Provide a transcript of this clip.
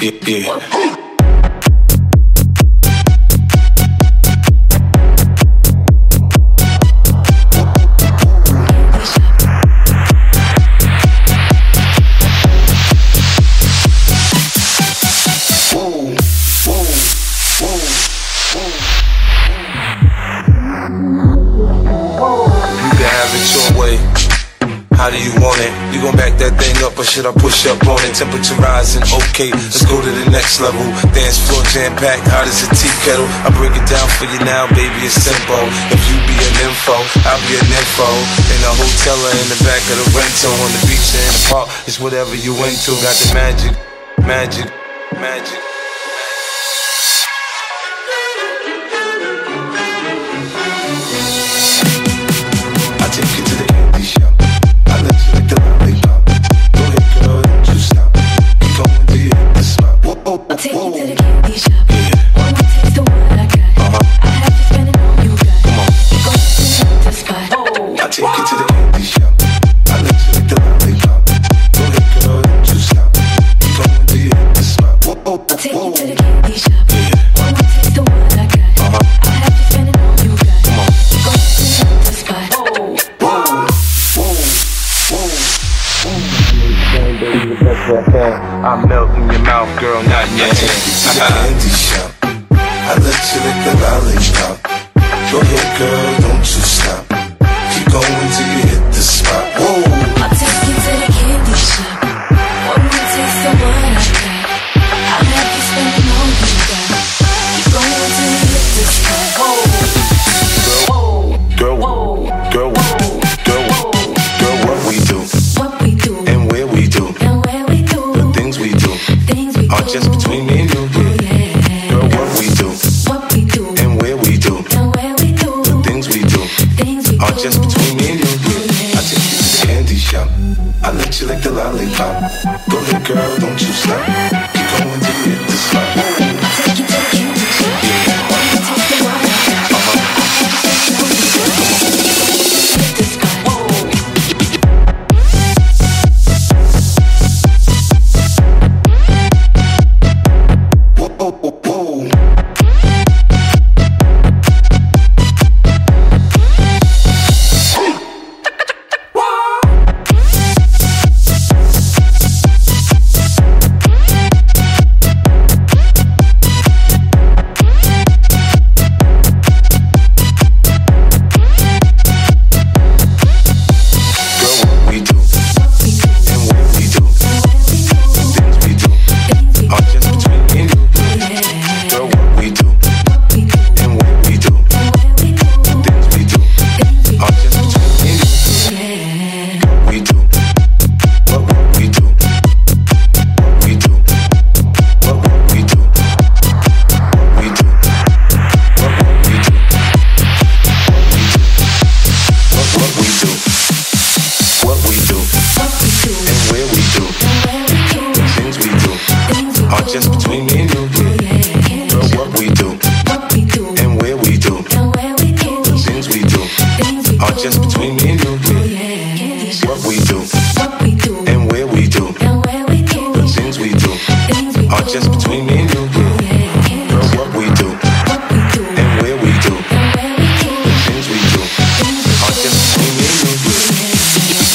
yeah. Should I push up on it? Temperature rising, okay, let's go to the next level. Dance floor jam packed, hot as a tea kettle. I break it down for you now, baby, it's simple. If you be an info, I'll be an info. In a hotel or in the back of the rental, on the beach or in the park, it's whatever you into. Got the magic, magic, magic. Oh. Just between me and you. I let you lick the lollipop. Go ahead, girl, don't you stop. Keep going in. What we do.